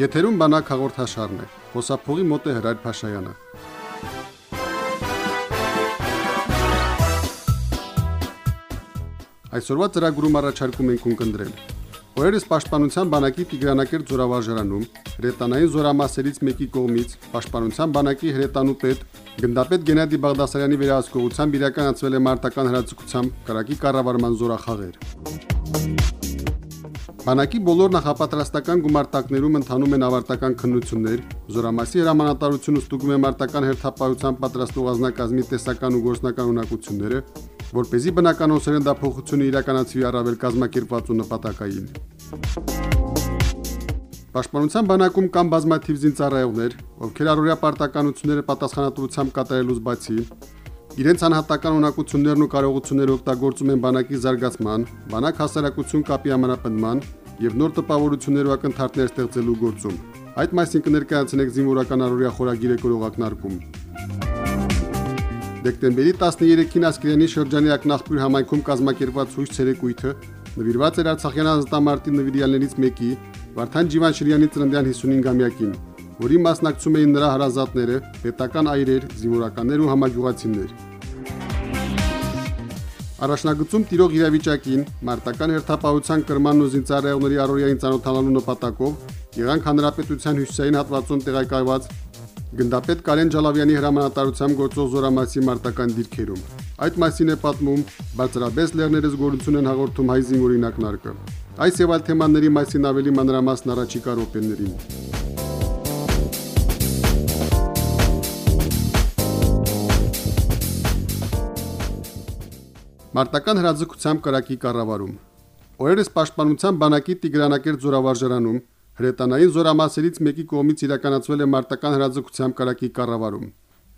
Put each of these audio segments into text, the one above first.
Եթերում բանակ հաղորդաշարն է։ Խոսափողի մոտ է Հրայր Փաշայանը։ Այսօրվա ծրագրում առաջարկում ենք ունկնդրել. Օրերս Պաշտպանության բանակի Տիգրանակերտ զորավարժարանում հրետանային զորամասերից մեկի կողմից Պաշտպանության բանակի հրետանու պետ գնդապետ Գենադի Բաղդասարյանի վերահսկողությամբ իրականացվել է մարտական հրաձգությամբ կրակի կառավարման զորախաղեր։ Բանակի բոլոր նախապատրաստական գումարտակներում ընթանում են ավարտական քննություններ, զորամասի հրամանատարությունը ստուգում է մարտական հերթապահության պատրաստող ազնագազմի տեսական ու գործնական ունակությունները, որ เป զի բնականոն սերնդափոխությունը իրականացվի առավել կազմակերպված ու նպատակային։ Պաշտպանության բանակում կան բազմաթիվ զինծառայողներ, ովքեր առօրյա պարտականությունները պատասխանատվությամբ կատարելուց բացի իրենց անհատական ունակություններն ու կարողությունները օգտագործում են բանակի զարգացման, բանակ հասարակություն կապի ամրապնդման եւ նոր տպավորություններ ու ակնթարթներ ստեղծելու գործում։ Այդ մասին կներկայացնենք զինվորական առօրյա խորագիրը կրողակնարկում։ Դեկտեմբերի 13-ին Ասկերանի շրջանի Ակնախպյուր համայնքում կազմակերպված հույս ցերեկույթը նվիրված էր Արցախյան ազատամարտի նվիրյալներից մեկի Վարդան Ջիվանշիրյանի ծննդյան 55-ամյակին, որի մասնակցում էին նրա հարազատները, պետական այրեր, զինվորականներ ու համագյուղացիներ։ Առաջնագծում տիրող իրավիճակին մարտական հերթապահության կրմանն ու զինծառայողների առօրյային ցանոթանալու նպատակով եղանք հանրապետության հյուսիսային հատվածում տեղակայված գնդապետ Կարեն Ջալավյանի հրամանատարությամբ գործող զորամասի մարտական դիրքերում։ Այդ մասին է պատմում բարձրաբես լեռներս գորություն են հաղորդում հայ զինվորինակնարկը։ Այս եւ այլ թեմաների մասին ավելի մանրամասն առաջիկա րոպեներին։ Մարտական հրաձգությամբ կրակի կառավարում։ Օրերս Պաշտպանության բանակի Տիգրանակերտ զորավարժարանում հրետանային զորամասերից մեկի կողմից իրականացվել է մարտական հրաձգությամբ կրակի կառավարում։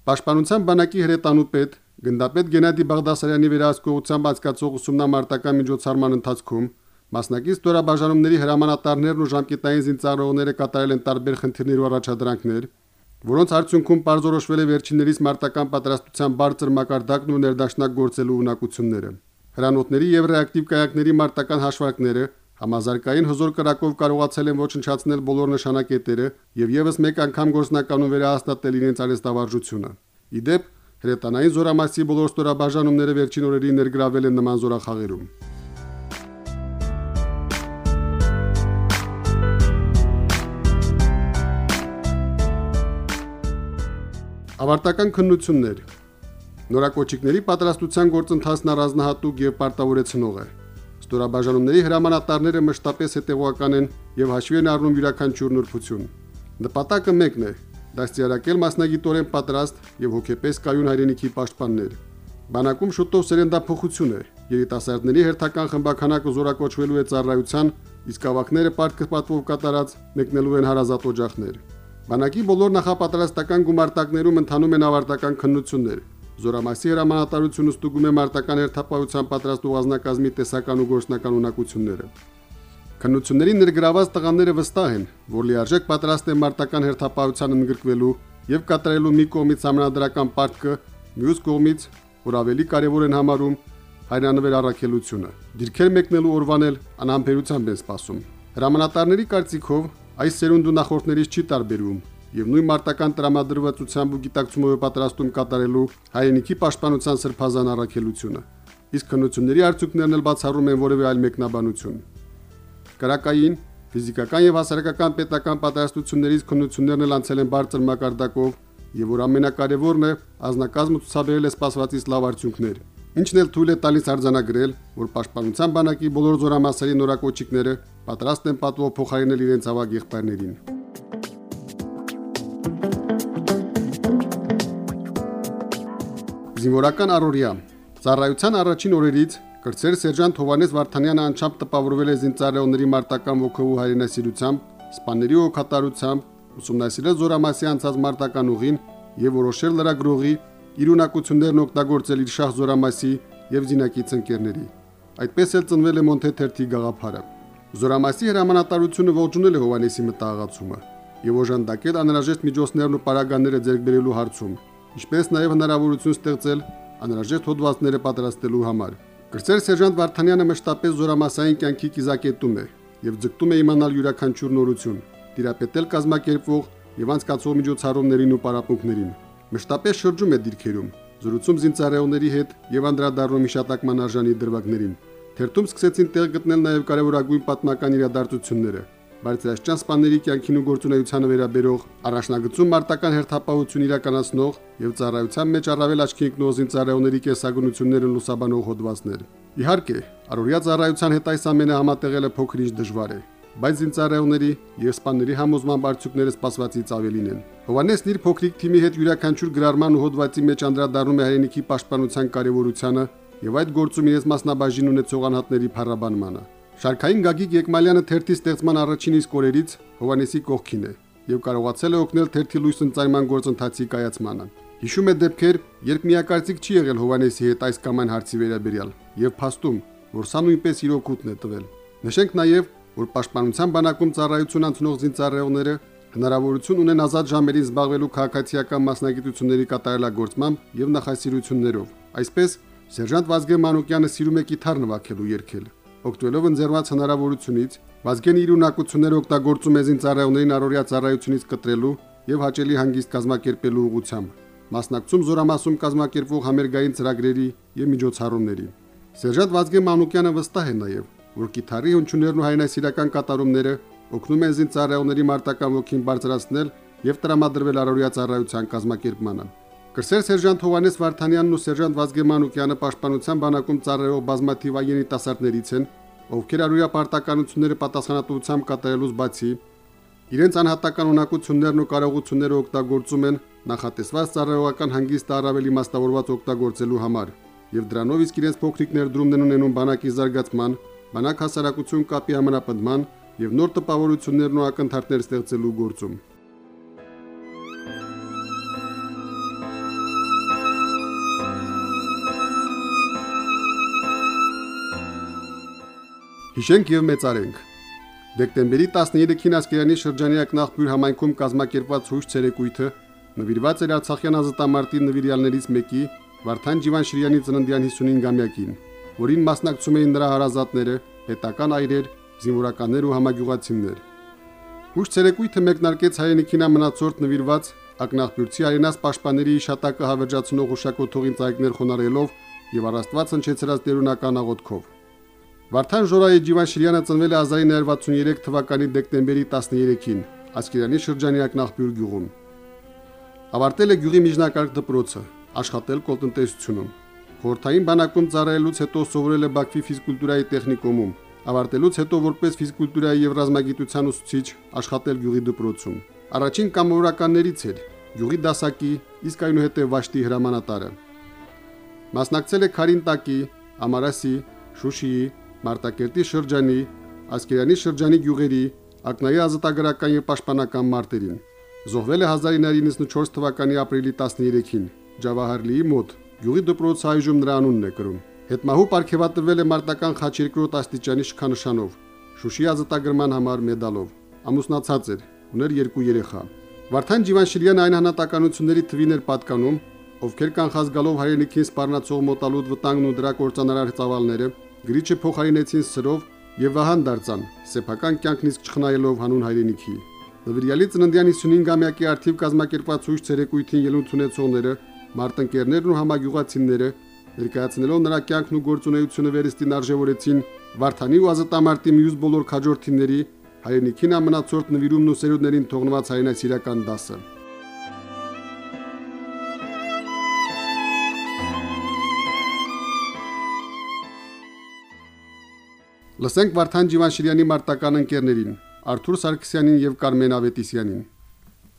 Պաշտպանության բանակի հրետանու պետ գնդապետ Գենադի Բաղդասարյանի վերահսկողությամբ անցկացող ուսումնամարտական միջոցառման ընթացքում մասնակից դորաբաժանումների հրամանատարներն ու ժամկետային զինծառայողները կատարել են տարբեր խնդիրներ ու առաջադրանքներ, որոնց արդյունքում բարձրոշվել է վերջիններիս մարտական պատրաստության բարձր մակարդակն ու ներդաշնակ գործելու ունակությունները։ Հրանոթների եւ ռեակտիվ կայակների մարտական հաշվարկները համազարգային հզոր կրակով կարողացել են ոչնչացնել բոլոր նշանակետերը եւ եւս մեկ անգամ գործնականում վերահաստատել իրենց արեստավարժությունը։ Իդեպ հրետանային զորամասի բոլոր ստորաբաժանումները վերջին օրերին ներգրավել են նման զորախաղերում։ Ավարտական քննություններ Նորակոչիկների պատրաստության գործընթացն առանձնահատուկ եւ պարտավորեցնող է։ Ստորաբաժանումների հրամանատարները մշտապես հետևողական են եւ հաշվի են առնում յուրաքանչյուր նորբություն։ Նպատակը մեկն է՝ դաստիարակել մասնագիտորեն պատրաստ եւ հոգեպես կայուն հայրենիքի պաշտպաններ։ Բանակում շուտով սերնդափոխություն է։ Երիտասարդների հերթական խմբականակը զորակոչվելու է ծառայության, իսկ ավակները պարտքը պատվով կատարած մեկնելու են հարազատ օջախներ։ Բանակի բոլոր նախապատրաստական գումարտակներում ընթանում են ավարտական քննություններ։ Զորամասի հրամանատարությունը ստուգում է մարտական հերթապահության պատրաստող ազնագազմի տեսական ու գործնական ունակությունները։ Քննությունների ներգրաված տղաները վստահ են, որ լիարժեք պատրաստ են մարտական հերթապահության ընդգրկվելու եւ կատարելու մի կողմից համանդրական պարտքը, մյուս կողմից, որ ավելի կարեւոր են համարում հայրանվեր առաքելությունը։ Դիրքեր մեկնելու օրվան էլ անհամբերությամբ են սպասում։ Հրամանատարների կարծիքով Այս սերունդը նախորդներից չի տարբերվում եւ նույն մարտական տրամադրվածությամբ ու գիտակցումով պատրաստում կատարելու հայրենիքի պաշտպանության սրբազան առաքելությունը։ Իսկ քննությունների արդյունքներն էլ բացառում են որևէ այլ մեկնաբանություն։ Կարակային, ֆիզիկական եւ հասարակական պետական պատրաստություններից քննություններն էլ անցել են բարձր մակարդակով եւ որ ամենակարևորն է, ազնագազմը ցուցաբերել է սպասվածից լավ արդյունքներ ինչն էլ թույլ է տալիս արձանագրել, որ Պաշտպանության բանակի բոլոր զորամասերի նորակոչիկները պատրաստ են պատվով փոխարինել իրենց ավագ եղբայրներին։ Զինվորական առօրյա Ծառայության առաջին օրերից կրծեր սերժանտ Հովանես Վարդանյանը անչափ տպավորվել է զինծառայողների մարտական ոգով ու հայրենասիրությամբ, սպաների օգտատարությամբ, ուսումնասիրել զորամասի անցած մարտական ուղին եւ որոշել լրագրողի իր ունակություններն օգտագործել իր շահ զորամասի եւ զինակից ընկերների։ Այդպես էլ ծնվել է Մոնտեթերթի գաղափարը։ Զորամասի հրամանատարությունը ողջունել է Հովանեսի մտահղացումը եւ օժանդակել անհրաժեշտ միջոցներն ու պարագաները ձեռք բերելու հարցում, ինչպես նաեւ հնարավորություն ստեղծել անհրաժեշտ հոդվածները պատրաստելու համար։ Կրծեր սերժանտ Վարդանյանը մշտապես զորամասային կյանքի կիզակետում է եւ ձգտում է իմանալ յուրաքանչյուր նորություն։ տիրապետել կազմակերպվող եւ անցկացող միջոցառումներին ու պարապմունքներին։ Մշտապես շրջում է դիրքերում, զրուցում զինծառայողների հետ եւ անդրադառնում իշտակման արժանի դրվագներին։ Թերթում սկսեցին տեղ գտնել նաեւ կարևորագույն պատմական իրադարձությունները, բարձրաստիճան սպաների կյանքին ու գործունեությանը վերաբերող առաջնագծում մարտական հերթապահություն իրականացնող եւ ծառայության մեջ առավել աչքի ընկնող զինծառայողների կեսագնություններն լուսաբանող հոդվածներ։ Իհարկե, առօրյա ծառայության հետ այս ամենը համատեղելը փոքր ինչ դժվար է, բայց զինծառայողների եւ սպաների համոզման բարձությունները սպասվածից ավելին են։ Հովանեսն իր փոքրիկ թիմի հետ յուրաքանչյուր գրառման ու հոդվածի մեջ անդրադառնում է հայրենիքի պաշտպանության կարևորությանը եւ այդ գործում իրենց մասնաբաժին ունեցող անհատների փառաբանմանը։ Շարքային Գագիկ Եկմալյանը թերթի ստեղծման առաջին իսկ օրերից Հովանեսի կողքին է եւ կարողացել է օգնել թերթի լույս ընծայման գործընթացի կայացմանը։ Հիշում է դեպքեր, երբ միակարծիք չի եղել Հովանեսի հետ այս կամ այն հարցի վերաբերյալ եւ փաստում, որ սա նույնպես իր օգուտն է տվել։ Նշենք նաեւ, որ պաշտպանության բանակում ծառայություն անցնող զինծառայողները հնարավորություն ունեն ազատ ժամերին զբաղվելու քաղաքացիական մասնագիտությունների կատարելագործմամբ եւ նախասիրություններով։ Այսպես Սերժանտ Վազգեն Մանուկյանը սիրում է կիթառ նվագելու երգել օգտվելով ընձեռված հնարավորությունից, Վազգենը իր ունակությունները օգտագործում է զինծառայողներին առօրյա ծառայությունից կտրելու եւ հաճելի հանգիստ կազմակերպելու ուղղությամբ, մասնակցում զորամասում կազմակերպվող համերգային ծրագրերի եւ միջոցառումների։ Սերժանտ Վազգեն Մանուկյանը վստահ է նաեւ, որ կիթառի հնչյուններն ու հայնասիրական կատարումները օգնում են զինծառայողների մարտական ոգին բարձրացնել եւ տրամադրվել առօրյա ծառայության կազմակերպմանը։ Կրսեր սերժանտ Հովանես Վարդանյանն ու սերժանտ Վազգե Մանուկյանը պաշտպանության բանակում ծառայող բազմաթիվ այենի տասարտներից են, ովքեր արույա պարտականությունները պատասխանատվությամբ կատարելուց բացի իրենց անհատական ունակություններն ու կարողությունները օգտագործում են նախատեսված ծառայողական հանգիստը առավել իմաստավորված օգտագործելու համար եւ դրանով իսկ իրենց փոքրիկ ներդրումն են ունենում բանակի զարգացման, բանակ հասարակություն կապի ամրապնդման եւ նոր տպավորություններն ու ակնթարթներ ստեղծելու գործում։ Հիշենք եւ մեծարենք։ Դեկտեմբերի 13-ին Ասկերանի շրջանի ակնախբյուր համայնքում կազմակերպված հույժ ցերեկույթը նվիրված էր Արցախյան ազատամարտի նվիրյալներից մեկի Վարդան Ջիվանշիրյանի ծննդյան 55-ամյակին, որին մասնակցում էին նրա հարազատները, պետական այրեր, զինվորականներ ու համագյուղացիներ։ Հույժ ցերեկույթը մեկնարկեց հայրենիքին ամնացորդ նվիրված ակնախբյուրցի արենաս պաշտպաների իշատակը հավերժացնող ուշակոթողին ծայրկներ խոնարելով եւ առաստված հնչեցրած դերունական աղոթքով։ Վարդան Ժորայի Ջիվանշիրյանը ծնվել է 1963 թվականի դեկտեմբերի 13-ին Ասկերանի շրջանի Ակնախբյուր գյուղում։ Ավարտել է գյուղի միջնակարգ դպրոցը, աշխատել կոլտնտեսությունում։ Խորթային բանակում ծառայելուց հետո սովորել է Բաքվի ֆիզկուլտուրայի տեխնիկումում, ավարտելուց հետո որպես ֆիզկուլտուրայի եւ ռազմագիտության ուսուցիչ աշխատել գյուղի դպրոցում։ Առաջին կամավորականներից էր գյուղի դասակի, իսկ այնուհետև Վաշտի հրամանատարը։ Մասնակցել է Խարինտակի, Ամարասի, Շուշիի, Մարտակերտի շրջանի, Ասկերանի շրջանի գյուղերի, Ակնայի ազատագրական եւ պաշտպանական մարտերին։ Զոհվել է 1994 թվականի ապրիլի 13-ին Ջավահարլիի մոտ։ Գյուղի դպրոցը այժմ նրա անունն է կրում։ Հետմահու ապարգևատրվել է մարտական խաչ երկրորդ աստիճանի շքանշանով, Շուշի ազատագրման համար մեդալով։ Ամուսնացած էր, ուներ երկու երեխա։ Վարդան Ջիվանշիրյանը այն հանատականությունների թվին էր պատկանում, ովքեր կանխազգալով հայրենիքին սպառնացող մոտալուտ վտանգն ու դրա կորցանարար ծավալները գրիչը փոխարինեցին սրով եւ վահան դարձան, սեփական կյանքն իսկ չխնայելով հանուն հայրենիքի։ Նվիրյալի ծննդյան 55-ամյակի արդիվ կազմակերպված հույժ ցերեկույթին ելույթ ունեցողները, մարտնկերներն ու համագյուղացիները ներկայացնելով նրա կյանքն ու գործունեությունը վերստին արժևորեցին Վարդանի ու Ազատամարտի մյուս բոլոր քաջորդիների հայրենիքին ամնացորդ նվիրումն ու սերունդներին թողնված հայրենասիրական դասը։ Լսենք Վարդան Ջիվանշիրյանի մարտական ընկերներին Արթուր Սարգսյանին եւ Կարմեն Ավետիսյանին։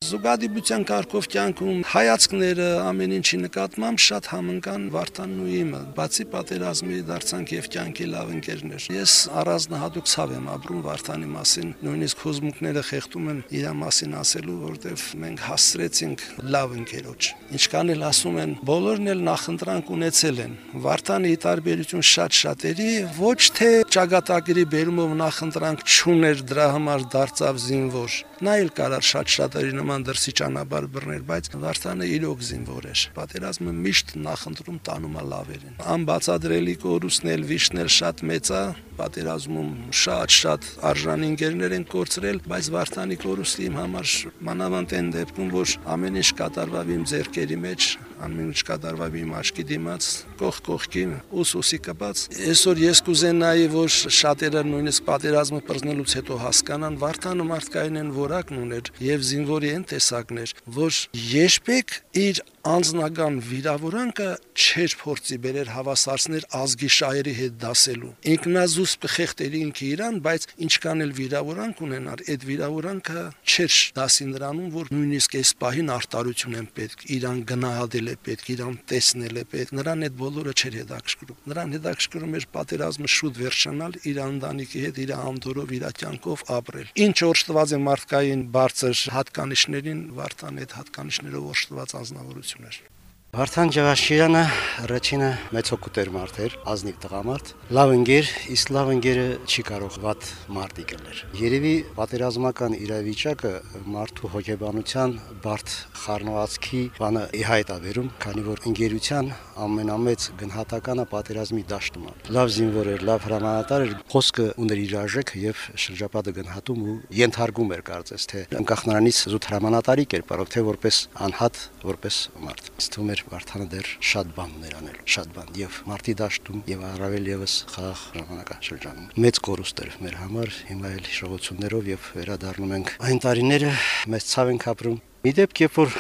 Զուգադիպության կարգով կյանքում հայացքները ամեն ինչի նկատմամբ շատ համընկան Վարդանն ու իմը, բացի պատերազմի դարձանք եւ կյանքի լավ ընկերներ։ Ես առանձնահատուկ ցավ եմ ապրում Վարդանի մասին, նույնիսկ հուզմունքները խեղդում են իր մասին ասելու, որտեվ մենք հասցրեցինք լավ ընկերոջ։ Ինչքան էլ ասում են, բոլորն էլ նախընտրանք ունեցել են։ Վարդանի տարբերություն շատ շատերի ոչ թե ճակատագրի բերումով նախընտրանք չուներ դրա համար դարձավ զինվոր։ Նա էլ կարար շատ շատերի նման նման դրսի ճանապարհ բռներ, բայց Վարդանը իրոք զինվոր էր։ Պատերազմը միշտ նախընտրում տանում է լավերին։ Անբացատրելի կորուստն էլ վիշտն էլ շատ մեծ է, պատերազմում շատ-շատ արժանի ընկերներ են կորցրել, բայց Վարդանի կորուստի իմ համար մանավանդ այն դեպքում, որ ամեն ինչ կատարվավ իմ ձեռքերի մեջ, ամեն ինչ կատարվավ իմ աչքի դիմաց, կող կողքի ուսուսի կպած։ Այսօր ես կուզենայի, որ շատերը նույնիսկ պատերազմը բռնելուց հետո հասկանան, Վարդանը մարդկային են որակն ուներ եւ զինվորի են տեսակներ, որ երբեք իր անձնական վիրավորանքը չէր փորձի բերեր հավասարсներ ազգի շահերի հետ դասելու։ Ինքնազուսպ կխեղտերի ինքը իրան, բայց ինչքան էլ վիրավորանք ունենար, այդ վիրավորանքը չէր դասի նրանում, որ նույնիսկ այս պահին արտարություն են պետք, իրան գնահատել է պետք, իրան տեսնել է պետք։ Նրան այդ բոլորը չէր հետաքրքրում։ Նրան հետաքրքրում էր պատերազմը շուտ վերջանալ, իր անդանիկի հետ, իր անդորով, իր կյանքով ապրել։ Ինչ օրշտված է մարդկային բարձր հատկանիշներին, Վարդան այդ հատկանիշներով օրշտված անznավորություն էր։ Վարդան Ջավաշյանը առաջինը մեծ հոգուտեր մարդ էր, ազնիվ տղամարդ, լավ ընկեր, իսկ լավ ընկերը չի կարող վատ մարդի կլներ։ Երևի պատերազմական իրավիճակը մարդու հոգեբանության բարդ խառնվածքի բանը իհայտ է վերում, քանի որ ընկերության ամենամեծ գնահատականը պատերազմի դաշտում է։ Լավ զինվոր էր, լավ հրամանատար էր, խոսքը ուներ իր արժեքը եւ շրջապատը գնահատում ու ենթարկում էր կարծես թե անկախ նրանից զուտ հրամանատարի կերպարով թե որպես անհատ, որպես մարդ։ Ստում էր Վարդանը դեռ շատ բան ուներ անել, շատ բան եւ մարտի դաշտում եւ առավել եւս խաղ ժամանական շրջանում։ Մեծ կորուստ էր մեր համար, հիմա էլ հիշողություններով եւ վերադառնում ենք այն տարիները, մեծ ցավ ենք ապրում Մի դեպք, երբ որ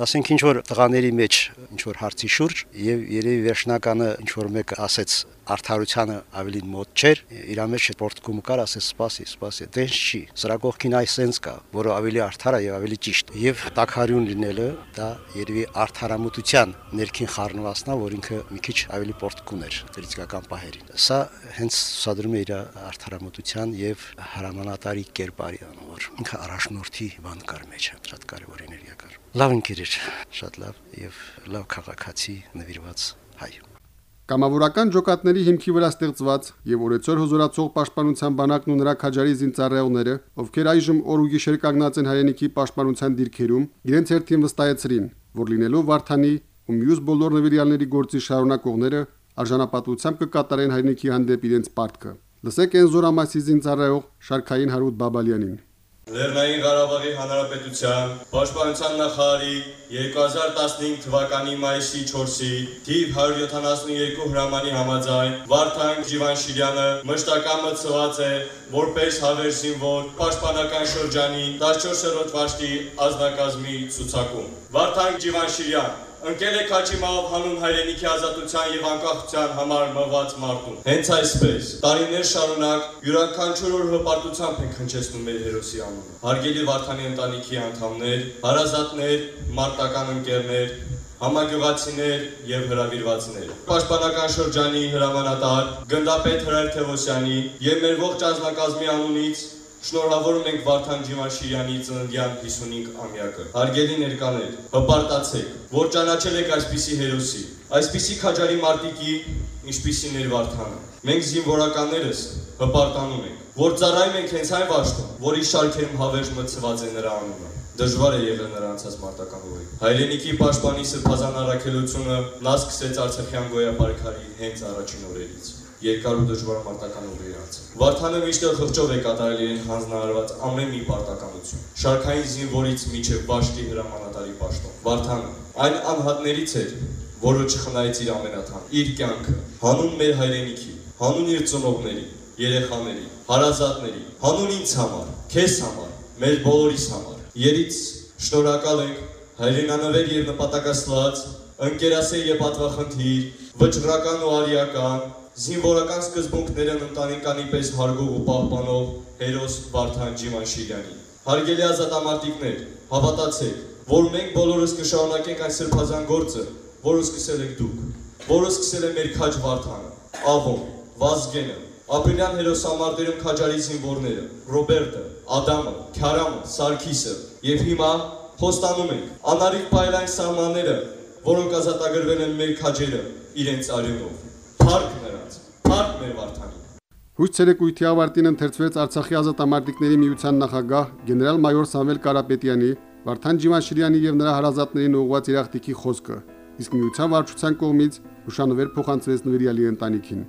ասենք ինչ որ տղաների մեջ ինչ որ հարցի շուրջ եւ երևի վերջնականը ինչ որ մեկը ասեց արդարությանը ավելի մոտ չէր, իր մեջ պորտկում կար, ասես սպասի, սպասի, դենս չի։ Սրա կողքին այս սենս կա, որը ավելի արդար է եւ ավելի ճիշտ։ Եվ տակարյուն լինելը դա երևի արդարամտության ներքին խառնվածնա, որ ինքը մի քիչ ավելի պորտկուն էր դրիցկական պահերին։ Սա հենց սադրում է իր արդարամտության եւ հրամանատարի կերպարի անոր։ Ինքը առաջնորդի բան կար մեջը, շատ կարեւոր էներգիա կար։ Լավ ընկեր էր, շատ լավ եւ լավ քաղաքացի նվիրված հայ։ Կամավորական ջոկատների հիմքի վրա ստեղծված եւ օրեցօր հզորացող պաշտպանության բանակն ու նրա քաջարի զինծառայողները, ովքեր այժմ օր ու գիշեր կանգնած են հայրենիքի պաշտպանության դիրքերում, իրենց հերթին վստահեցրին, որ լինելով Վարդանի ու մյուս բոլոր նվիրյալների գործի շարունակողները արժանապատվությամբ կկատարեն հայրենիքի հանդեպ իրենց պարտքը։ Լսեք այն զորամասի զինծառայող Շարքային Հարութ Բաբալյանին։ Լեռնային Ղարաբաղի Հանրապետության Պաշտպանության նախարարի 2015 թվականի մայիսի 4-ի թիվ 172 հրամանի համաձայն Վարդան Ջիվանշիրյանը մշտական մցված է որպես հավեր զինվոր Պաշտպանական շրջանի 14-րդ վաշտի ազնագազմի ցուցակում։ Վարդան Ջիվանշիրյան ընկել է քաչիմով հանուն հայրենիքի ազատության եւ անկախության համար մղված մարդուն։ Հենց այսպես, տարիներ շարունակ յուրաքանչյուր օր հպարտությամբ ենք հնչեցնում մեր հերոսի անունը։ Հարգելի Վարդանի ընտանիքի անդամներ, հարազատներ, մարտական ընկերներ, համագյուղացիներ եւ հրավիրվածներ։ Պաշտպանական շրջանի հրամանատար Գնդապետ Հրայր Թևոսյանի եւ մեր ողջ ազնագազմի անունից Շնորհավորում ենք Վարդան Ջիմաշիրյանի ծննդյան 55 ամյակը։ Հարգելի ներկաներ, հպարտացեք, որ ճանաչել եք այսպիսի հերոսի, այսպիսի քաջարի մարտիկի, ինչպիսին էր Վարդանը։ Մենք զինվորականներս հպարտանում ենք, որ ծառայում ենք հենց այն վաշտում, որի շարքերում հավերժ մցված է նրա անունը։ Դժվար է եղել նրա անցած մարտական ուղի։ Հայրենիքի պաշտպանի սրբազան առաքելությունը նա սկսեց Արցախյան գոյապարքարի հենց առաջին օրերից երկար ու դժվար մարտական ուղի անցել։ Վարդանը միշտ խղճով է կատարել իրեն հանձնարարված ամեն մի պարտականություն։ Շարքային զինվորից միջև Բաշտի հրամանատարի պաշտոն։ Վարդանը այն անհատներից էր, որը չխնայեց իր ամենաթան, իր կյանքը, հանուն մեր հայրենիքի, հանուն իր ծնողների, երեխաների, հարազատների, հանուն ինձ համար, քեզ համար, մեր բոլորիս համար։ Երից շնորհակալ ենք հայրենանվեր եւ նպատակասլաց, ընկերասեր եւ պատվախնդիր, վճռական ու արիական, զինվորական սկզբունքներն ընտանեկանի պես հարգող ու պահպանող հերոս Վարդան Ջիմանշիրյանի։ Հարգելի ազատամարտիկներ, հավատացեք, որ մենք բոլորս կշարունակենք այն սրբազան գործը, որը սկսել եք դուք, որը սկսել է մեր քաջ Վարդանը, Ավոն, Վազգենը, Ապրիլյան հերոսամարտերում քաջարի զինվորները, Ռոբերտը, Ադամը, Քյարամը, Սարգիսը եւ հիմա խոստանում ենք անարիք պայլայն սահմանները, որոնք ազատագրվել են մեր քաջերը իրենց արյունով։ Փառք Փառք մեր Վարդանին։ Հույս ցերեկույթի ավարտին ընթերցվեց Արցախի ազատամարտիկների միության նախագահ գեներալ-մայոր Սամվել Կարապետյանի, Վարդան Ջիվանշիրյանի եւ նրա հարազատներին ուղղված իրախտիկի խոսքը, իսկ միության վարչության կողմից հուշանվեր փոխանցվեց նվիրյալի ընտանիքին։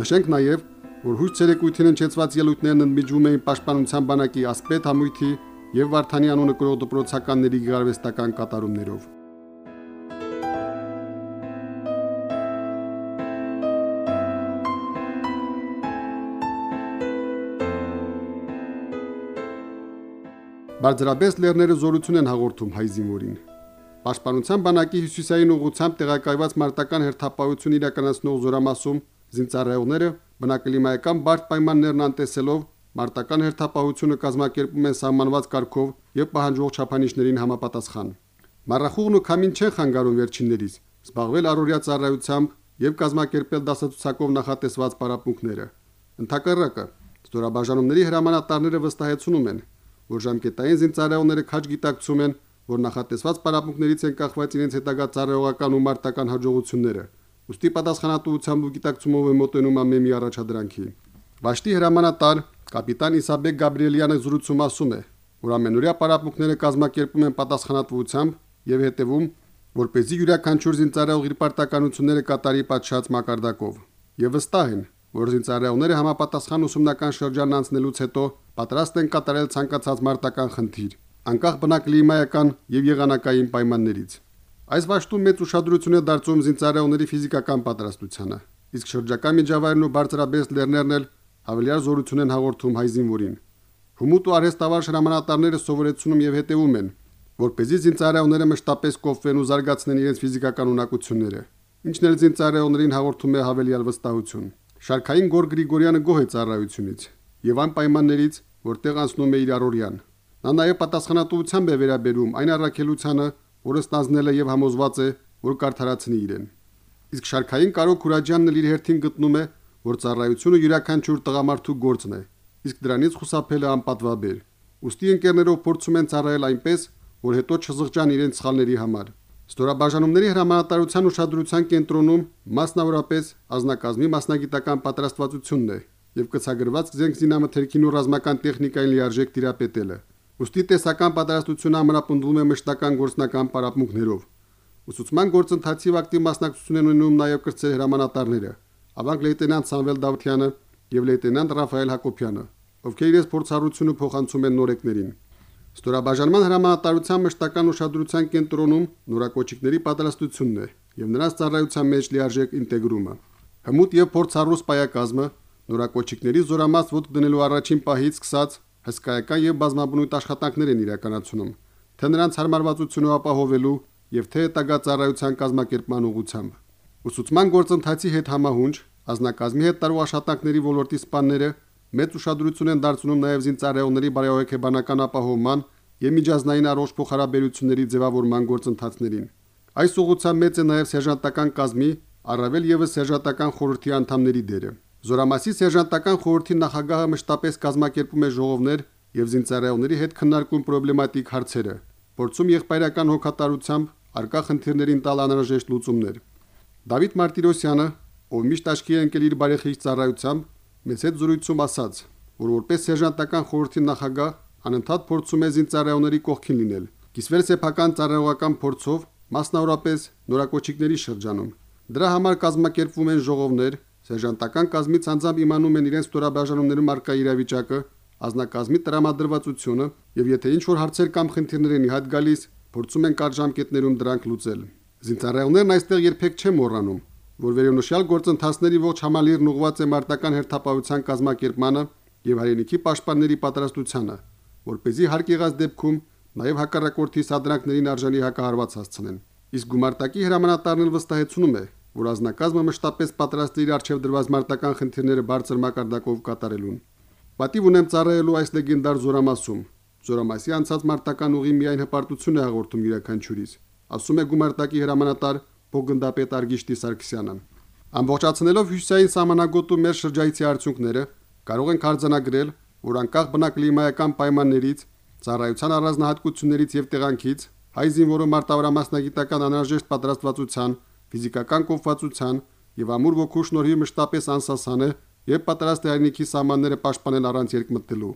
Նշենք նաեւ, որ հույս ցերեկույթին ընչեցված ելույթներն ընդմիջում էին պաշտպանության բանակի ասպետ համույթի եւ Վարդանի անունը կրող դպրոցականների գարվեստական կատարումներով։ Բարձրաբես լեռները զորություն են հաղորդում հայ զինվորին։ Պաշտպանության բանակի հյուսիսային ուղությամբ տեղակայված մարտական հերթապահություն իրականացնող զորամասում զինծառայողները բնակլիմայական բարդ պայմաններն անտեսելով մարտական հերթապահությունը կազմակերպում են սահմանված կարգով եւ պահանջող չափանիշներին համապատասխան։ Մարախուղն ու քամին չեն խանգարում վերջիններից զբաղվել առօրյա ծառայությամբ եւ կազմակերպել դասացուցակով նախատեսված պարապմունքները։ Ընթակառակը ստորաբաժանումների հրամանատարները վստահեցնում են, որ ժամկետային զինծառայողները քաջ գիտակցում են, որ նախատեսված պարապմունքներից են կախված իրենց հետագա ծառայողական ու մարտական հաջողությունները։ Ոստի պատասխանատվությամբ ու գիտակցումով է մոտենում ամեն մի առաջադրանքի։ Վաշտի հրամանատար կապիտան Իսաբեկ Գաբրիելյանը զրուցում ասում է, որ ամենօրյա պարապմունքները կազմակերպում են պատասխանատվությամբ եւ հետեւում, որ เป զի յուրաքանչյուր զինծառայող իր պարտականությունները կատարի պատշաճ մակարդակով։ Եվ վստահ են, որ զինծառայողները համապատասխան ուսումնական շրջան անցնելուց հետո պատրաստ են կատարել ցանկացած մարտական խնդիր, անկախ բնակլիմայական եւ եղանակային պայմաններից։ Այս վաշտում մեծ ուշադրություն է դարձում զինծառայողների ֆիզիկական պատրաստությանը, իսկ շրջակա միջավայրն ու բարձրաբես լեռներն էլ հավելյալ զորություն են հաղորդում հայ զինվորին։ Հումուտ ու արհեստավար հրամանատարները սովորեցնում եւ հետեւում են, որ เป զի զինծառայողները մշտապես կոփվեն ու զարգացնեն իրենց ֆիզիկական ունակությունները, ինչն էլ զինծառայողներին հաղորդում է հավելյալ վստահություն։ Շարքային Գոր Գրիգորյանը գոհ է ծառայությունից եւ այն պայմաններից, որտեղ անցնում է իր առօրյան։ Նա նաև պատասխանատվությամբ է վերաբերում այն առաքելությանը, որը ստանձնել է եւ համոզված է, որ կարդարացնի իրեն։ Իսկ Շարքային Կարո Քուրաջյանն իր հերթին գտնում է, որ ծառայությունը յուրաքանչյուր տղամարդու գործն է, իսկ դրանից խուսափելը անպատվաբեր։ Ոստի ընկերներով փորձում են ծառայել այնպես, որ հետո չզղջան իրենց սխալների համար։ Ստորաբաժանումների հրամանատարության ուշադրության կենտրոնում մասնավորապես ազնագազմի մասնագիտական պատրաստվածությունն է, եւ կցագրված զենք զինամթերքին ու ռազմական տեխնիկային լիարժեք տիրապետելը։ Ոստի տեսական պատրաստությունը ամրապնդվում է մշտական գործնական պարապմունքներով։ Ուսուցման գործընթացի ակտիվ մասնակցություն են ունենում նաև կրծեր հրամանատարները, ավանք լեյտենանտ Սամվել Դավթյանը եւ լեյտենանտ Ռաֆայել Հակոբյանը, ովքեր իրենց փորձառությունը փոխանցում են նորեկներին։ Ստորաբաժանման հրամանատարության մշտական ուշադրության կենտրոնում նորակոչիկների պատրաստությունն է եւ նրանց ծառայության մեջ լիարժեք ինտեգրումը։ Հմուտ եւ փորձառու սպայակազմը Նորակոչիկների զորամաս ոտք դնելու առաջին պահից սկսած հսկայական եւ բազմաբնույթ աշխատանքներ են իրականացնում, թե նրանց հարմարվածությունը ապահովելու եւ թե հետագա ծառայության կազմակերպման ուղղությամբ։ Ուսուցման գործընթացի հետ համահունչ ազնագազմի հետ տարու աշխատանքների ոլորտի սպանները մեծ ուշադրություն են դարձնում նաև զինծառայողների բարոյական ապահովման եւ միջազգային առողջ փոխհարաբերությունների ձևավորման գործընթացներին։ Այս ուղղությամբ մեծ է նաև սերժանտական կազմի, առավել եւս սերժանտական խորհրդի անդամների դերը։ Զորամասի սերժանտական խորհրդի նախագահը մշտապես կազմակերպում է ժողովներ եւ զինծառայողների հետ քննարկում պրոբլեմատիկ հարցերը, փորձում եղբայրական հոգատարությամբ արկա խնդիրներին տալ անհրաժեշտ լուծումներ։ Դավիթ Մարտիրոսյանը, ով միշտ աչքի է ընկել իր բարեխիղճ ծառայությամբ, մեծ հետ զրույցում ասաց, որ որպես սերժանտական խորհրդի նախագահ անընդհատ փորձում է զինծառայողների կողքին լինել, կիսվել սեփական ծառայողական փորձով, մասնավորապես նորակոչիկների շրջանում։ Դրա համար կազմակերպվում են ժողովներ, Սերժանտական կազմից անձամբ իմանում են իրենց ստորաբաժանումներում արկա իրավիճակը, ազնակազմի տրամադրվածությունը եւ եթե ինչ որ հարցեր կամ խնդիրներ են իհատ գալիս, փորձում են կարճ ժամկետներում դրանք լուծել։ Զինծառայողներն այստեղ երբեք չեն մոռանում, որ վերոնշյալ գործընթացների ողջ համալիրն ուղղված է մարտական հերթապահության կազմակերպմանը եւ հայրենիքի պաշտպանների պատրաստությանը, որ เป զի հարկ եղած դեպքում նաեւ հակառակորդի սադրանքներին արժանի հակահարված հասցնեն։ Իսկ գումարտակի հրամանատարն վստահեցնում է, որ ազնակազմը մշտապես պատրաստ է իր արժև դրված մարտական խնդիրները բարձր մակարդակով կատարելուն։ Պատիվ ունեմ ծառայելու այս լեգենդար զորամասում։ Զորամասի անցած մարտական ուղի միայն հպարտություն է հաղորդում յուրաքանչյուրից, ասում է գումարտակի հրամանատար Բոգնդապետ Արգիշտի Սարգսյանը։ Ամբողջացնելով հյուսային սահմանագոտու մեր շրջայցի արդյունքները, կարող ենք արձանագրել, որ անկախ բնակլիմայական պայմաններից, ծառայության առանձնահատկություններից եւ տեղանքից հայ զինվորը մարտավարամասնագիտական անհրաժեշտ պատրաստվածության ֆիզիկական կոփվածության եւ ամուր ոգու շնորհիվ մշտապես անսասան է եւ պատրաստ է հայրենիքի սահմանները պաշտպանել առանց երկմտելու։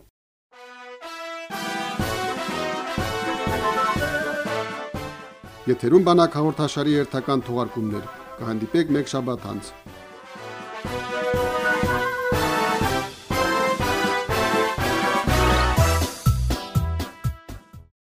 Եթերում բանակ հաղորդաշարի երթական թողարկումներ։ Կհանդիպեք մեկ շաբաթ անց։